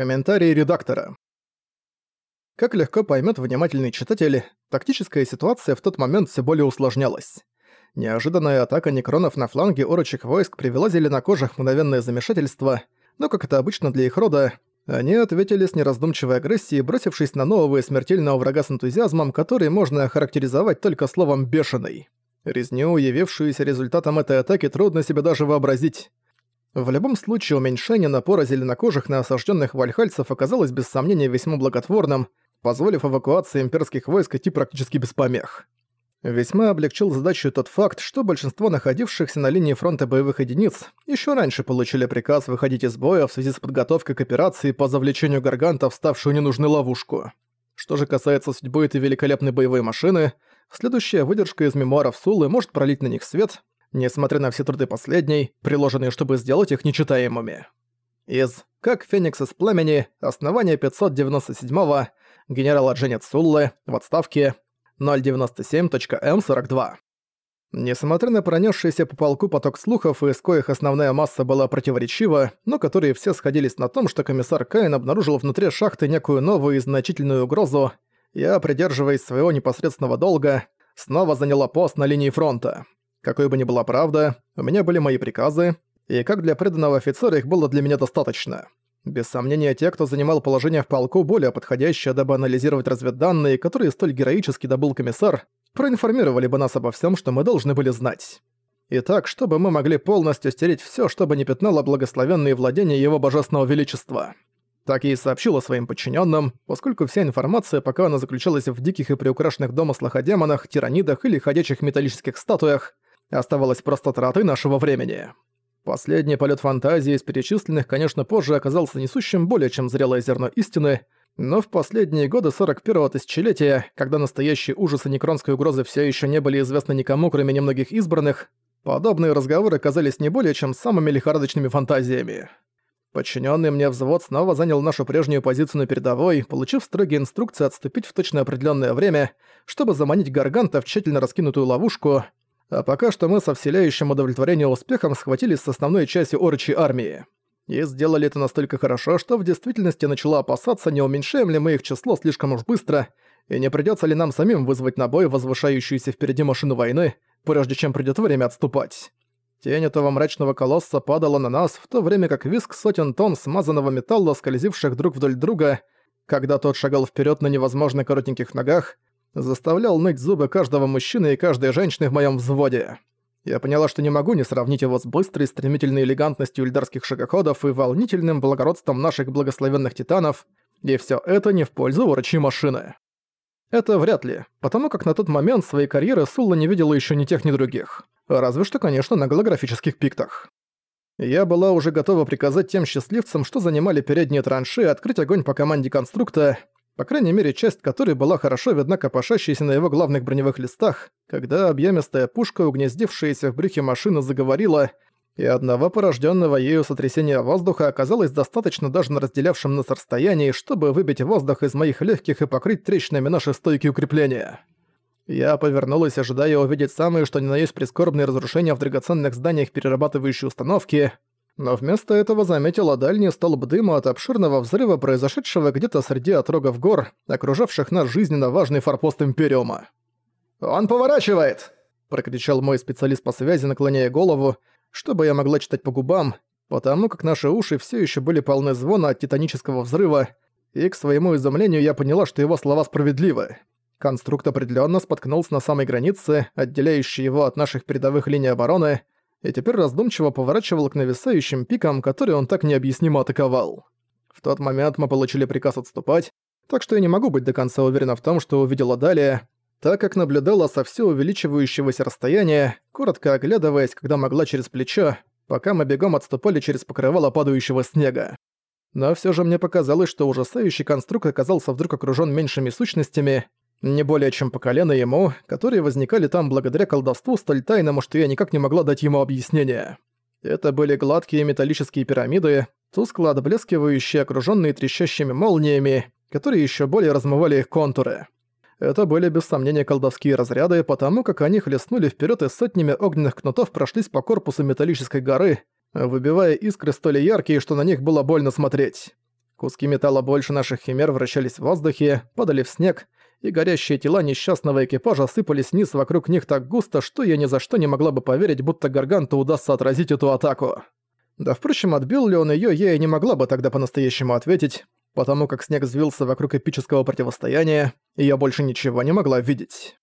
Комментарий редактора. Как легко поймет внимательный читатель, тактическая ситуация в тот момент все более усложнялась. Неожиданная атака некронов на фланге орочих войск привела зеленокожих в мгновенное замешательство, но, как это обычно для их рода, они ответили с нераздумчивой агрессией, бросившись на нового и смертельного врага с энтузиазмом, который можно охарактеризовать только словом «бешеный». Резню, явившуюся результатом этой атаки, трудно себе даже вообразить. В любом случае, уменьшение напора зеленокожих на осажденных вальхальцев оказалось без сомнения весьма благотворным, позволив эвакуации имперских войск идти практически без помех. Весьма облегчил задачу тот факт, что большинство находившихся на линии фронта боевых единиц еще раньше получили приказ выходить из боя в связи с подготовкой к операции по завлечению гаргантов, ставшую ненужную ловушку. Что же касается судьбы этой великолепной боевой машины, следующая выдержка из мемуаров Сулы может пролить на них свет, несмотря на все труды последней, приложенные, чтобы сделать их нечитаемыми. Из «Как Феникс из пламени. Основание 597-го генерал-адженец Суллы, в отставке, 097.М42. Несмотря на пронесшийся по полку поток слухов, из коих основная масса была противоречива, но которые все сходились на том, что комиссар Каин обнаружил внутри шахты некую новую и значительную угрозу, я, придерживаясь своего непосредственного долга, снова заняла пост на линии фронта. Какой бы ни была правда, у меня были мои приказы, и как для преданного офицера их было для меня достаточно. Без сомнения, те, кто занимал положение в полку, более подходящее, дабы анализировать разведданные, которые столь героически добыл комиссар, проинформировали бы нас обо всем, что мы должны были знать. Итак, чтобы мы могли полностью стереть все, чтобы не пятнало благословенные владения его божественного величества. Так я и сообщила своим подчиненным, поскольку вся информация, пока она заключалась в диких и приукрашенных домыслах о демонах, тиранидах или ходячих металлических статуях, оставалась просто тратой нашего времени. Последний полет фантазии из перечисленных, конечно, позже оказался несущим более чем зрелое зерно истины, но в последние годы 41-го тысячелетия, когда настоящие ужасы некронской угрозы все еще не были известны никому, кроме немногих избранных, подобные разговоры казались не более чем самыми лихорадочными фантазиями. Подчиненный мне взвод снова занял нашу прежнюю позицию на передовой, получив строгие инструкции отступить в точно определенное время, чтобы заманить Гарганта в тщательно раскинутую ловушку, а пока что мы со вселяющим удовлетворением успехом схватились с основной частью орочей армии. И сделали это настолько хорошо, что в действительности начала опасаться, не уменьшаем ли мы их число слишком уж быстро, и не придётся ли нам самим вызвать на бой возвышающуюся впереди машину войны, прежде чем придёт время отступать. Тень этого мрачного колосса падала на нас, в то время как виск сотен тонн смазанного металла, скользивших друг вдоль друга, когда тот шагал вперед на невозможно коротеньких ногах, заставлял ныть зубы каждого мужчины и каждой женщины в моем взводе. Я поняла, что не могу не сравнить его с быстрой, стремительной элегантностью ильдарских шагоходов и волнительным благородством наших благословенных титанов, и все это не в пользу урочи машины. Это вряд ли, потому как на тот момент своей карьеры Сулла не видела еще ни тех, ни других. Разве что, конечно, на голографических пиктах. Я была уже готова приказать тем счастливцам, что занимали передние траншеи, открыть огонь по команде конструкта, по крайней мере часть которой была хорошо видна копошащейся на его главных броневых листах, когда объемистая пушка, угнездившаяся в брюхе машины, заговорила, и одного порожденного ею сотрясения воздуха оказалось достаточно даже на разделявшем нас расстоянии, чтобы выбить воздух из моих легких и покрыть трещинами наши стойки укрепления. Я повернулась, ожидая увидеть самые что ни на есть прискорбные разрушения в драгоценных зданиях перерабатывающей установки — но вместо этого заметила дальний столб дыма от обширного взрыва, произошедшего где-то среди отрогов гор, окружавших нас жизненно важный форпост Империума. «Он поворачивает!» – прокричал мой специалист по связи, наклоняя голову, чтобы я могла читать по губам, потому как наши уши все еще были полны звона от титанического взрыва, и к своему изумлению я поняла, что его слова справедливы. Конструкт определенно споткнулся на самой границе, отделяющей его от наших передовых линий обороны, и теперь раздумчиво поворачивал к нависающим пикам, которые он так необъяснимо атаковал. В тот момент мы получили приказ отступать, так что я не могу быть до конца уверена в том, что увидела далее, так как наблюдала со все увеличивающегося расстояния, коротко оглядываясь, когда могла через плечо, пока мы бегом отступали через покрывало падающего снега. Но все же мне показалось, что ужасающий конструкт оказался вдруг окружён меньшими сущностями, не более чем по колено ему, которые возникали там благодаря колдовству столь тайному, что я никак не могла дать ему объяснение. Это были гладкие металлические пирамиды, тускло отблескивающие, окружённые трещащими молниями, которые ещё более размывали их контуры. Это были без сомнения колдовские разряды, потому как они хлестнули вперёд и сотнями огненных кнутов прошлись по корпусу металлической горы, выбивая искры столь яркие, что на них было больно смотреть. Куски металла больше наших химер вращались в воздухе, падали в снег, и горящие тела несчастного экипажа сыпались вниз вокруг них так густо, что я ни за что не могла бы поверить, будто Гарганту удастся отразить эту атаку. Да впрочем, отбил ли он её, я и не могла бы тогда по-настоящему ответить, потому как снег взвился вокруг эпического противостояния, и я больше ничего не могла видеть.